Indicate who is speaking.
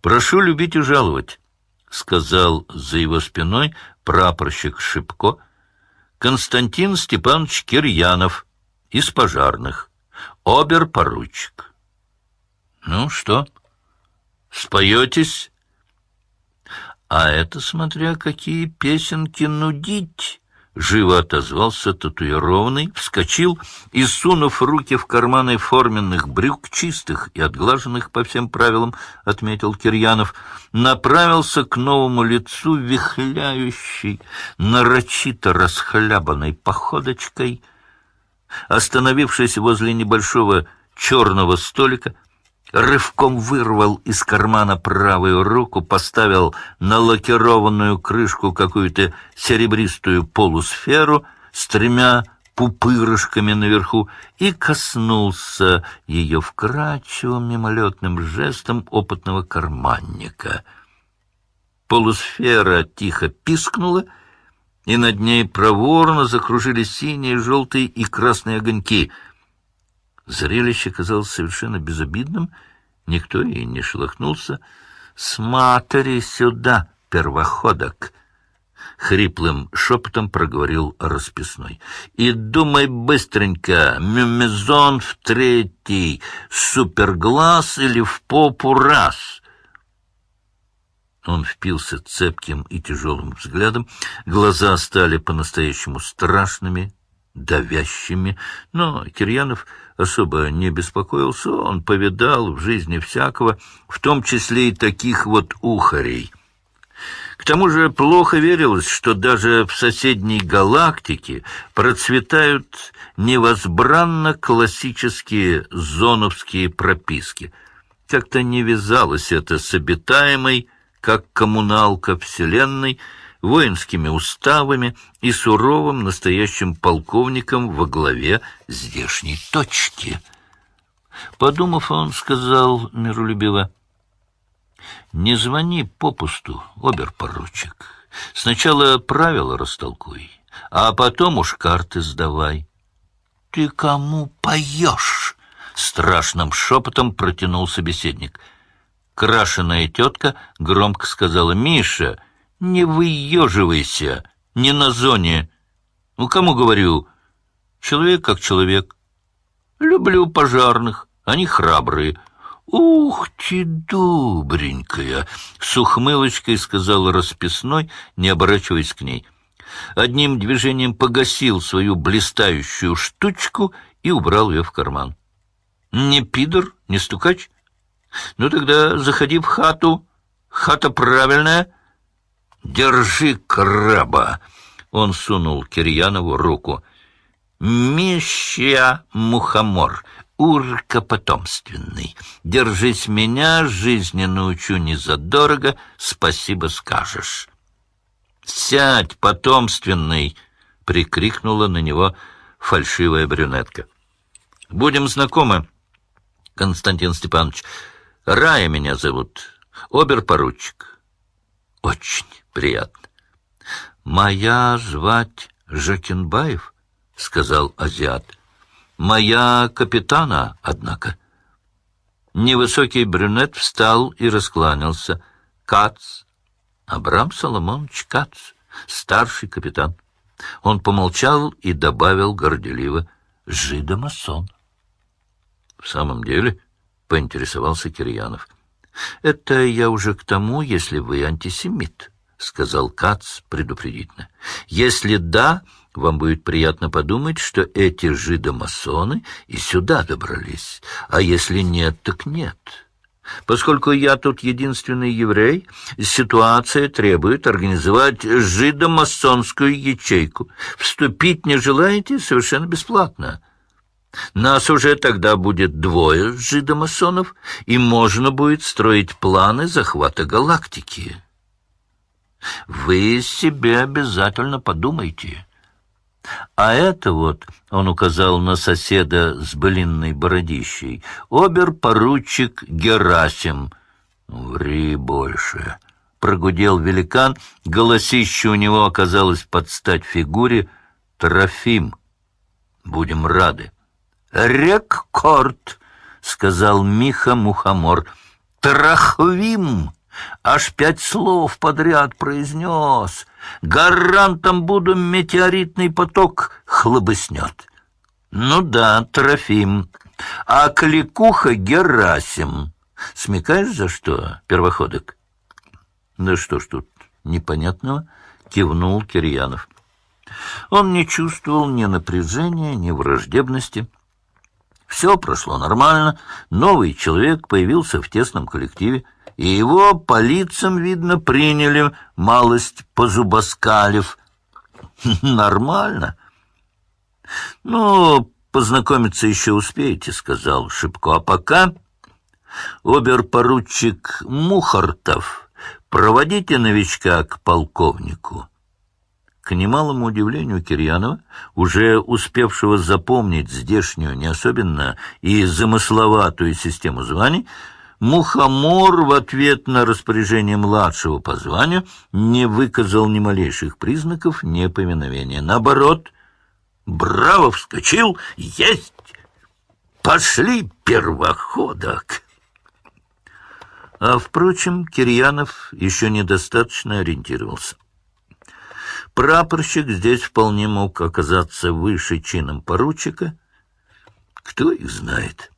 Speaker 1: Прошу любить и жаловать, — сказал за его спиной прапорщик Шипко, Константин Степанович Кирьянов из пожарных, обер-поручик. — Ну что, споетесь? — А это смотря какие песенки нудить. Живо отозвался татуированный, вскочил и, сунув руки в карманы форменных брюк, чистых и отглаженных по всем правилам, отметил Кирьянов, направился к новому лицу, вихляющей, нарочито расхлябанной походочкой. Остановившись возле небольшого черного столика, рывком вырвал из кармана правую руку, поставил на лакированную крышку какую-то серебристую полусферу с тремя пупырышками наверху и коснулся ее вкрадчивым мимолетным жестом опытного карманника. Полусфера тихо пискнула, и над ней проворно закружились синие, желтые и красные огоньки — Зрелище казалось совершенно безобидным, никто и не шелохнулся. «Смотри сюда, первоходок!» — хриплым шепотом проговорил расписной. «И думай быстренько, мюмезон в третий, суперглаз или в попу раз!» Он впился цепким и тяжелым взглядом, глаза стали по-настоящему страшными, давящими, но Кирьянов особо не беспокоился, он повидал в жизни всякого, в том числе и таких вот ухарей. К тому же плохо верилось, что даже в соседней галактике процветают невозбранно классические зоновские прописки. Как-то не вязалось это с обитаемой, как коммуналка Вселенной, воинскими уставами и суровым настоящим полковником во главе здешней точки. Подумав, он сказал миролюбиво, «Не звони попусту, обер-поручик. Сначала правила растолкуй, а потом уж карты сдавай». «Ты кому поешь?» — страшным шепотом протянул собеседник. Крашеная тетка громко сказала, «Миша!» Не выеживайся, не на зоне. Ну, кому говорю? Человек как человек. Люблю пожарных, они храбрые. «Ух ты, добренькая!» — с ухмылочкой сказал расписной, не оборачиваясь к ней. Одним движением погасил свою блистающую штучку и убрал ее в карман. «Не пидор, не стукач? Ну тогда заходи в хату. Хата правильная». «Держи краба!» — он сунул Кирьянову руку. «Меща мухомор, урка потомственный. Держись меня, жизни научу не задорого, спасибо скажешь». «Сядь, потомственный!» — прикрикнула на него фальшивая брюнетка. «Будем знакомы, Константин Степанович. Рая меня зовут, обер-поручик. Очень приятно. «Моя звать Жакенбаев», — сказал азиат. «Моя капитана, однако». Невысокий брюнет встал и раскланялся. «Кац, Абрам Соломонович Кац, старший капитан». Он помолчал и добавил горделиво «Жидомасон». «В самом деле?» — поинтересовался Кирьянов. «Это я уже к тому, если вы антисемит». — сказал Кац предупредительно. «Если да, вам будет приятно подумать, что эти жидомасоны и сюда добрались, а если нет, так нет». Поскольку я тут единственный еврей, ситуация требует организовать жидомасонскую ячейку. Вступить не желаете совершенно бесплатно. Нас уже тогда будет двое жидомасонов, и можно будет строить планы захвата галактики». Вы себе обязательно подумайте. А это вот, он указал на соседа с блинной бородищей, обер-поручик Герасим. Ври больше. Прогудел великан, голосище у него оказалось под стать фигуре Трофим. Будем рады. Рекорд, сказал Миха Мухомор. Трахвим! Аж пять слов подряд произнес. Гарантом буду метеоритный поток хлобыснет. Ну да, Трофим. А кликуха Герасим. Смекаешь, за что, первоходок? Да что ж тут непонятного, кивнул Кирьянов. Он не чувствовал ни напряжения, ни враждебности. Все прошло нормально, новый человек появился в тесном коллективе, и его по лицам, видно, приняли, малость позубоскалив. Нормально. Ну, познакомиться еще успеете, сказал Шипко. А пока обер-поручик Мухартов, проводите новичка к полковнику. К немалому удивлению Кирьянова, уже успевшего запомнить здешнюю, не особенно и замысловатую систему званий, Мухомор в ответ на распоряжение младшего по званию не выказал ни малейших признаков неповиновения. Наоборот, браво вскочил, есть, пошли первоходок. А, впрочем, Кирьянов еще недостаточно ориентировался. Прапорщик здесь вполне мог оказаться выше чином поручика. Кто их знает?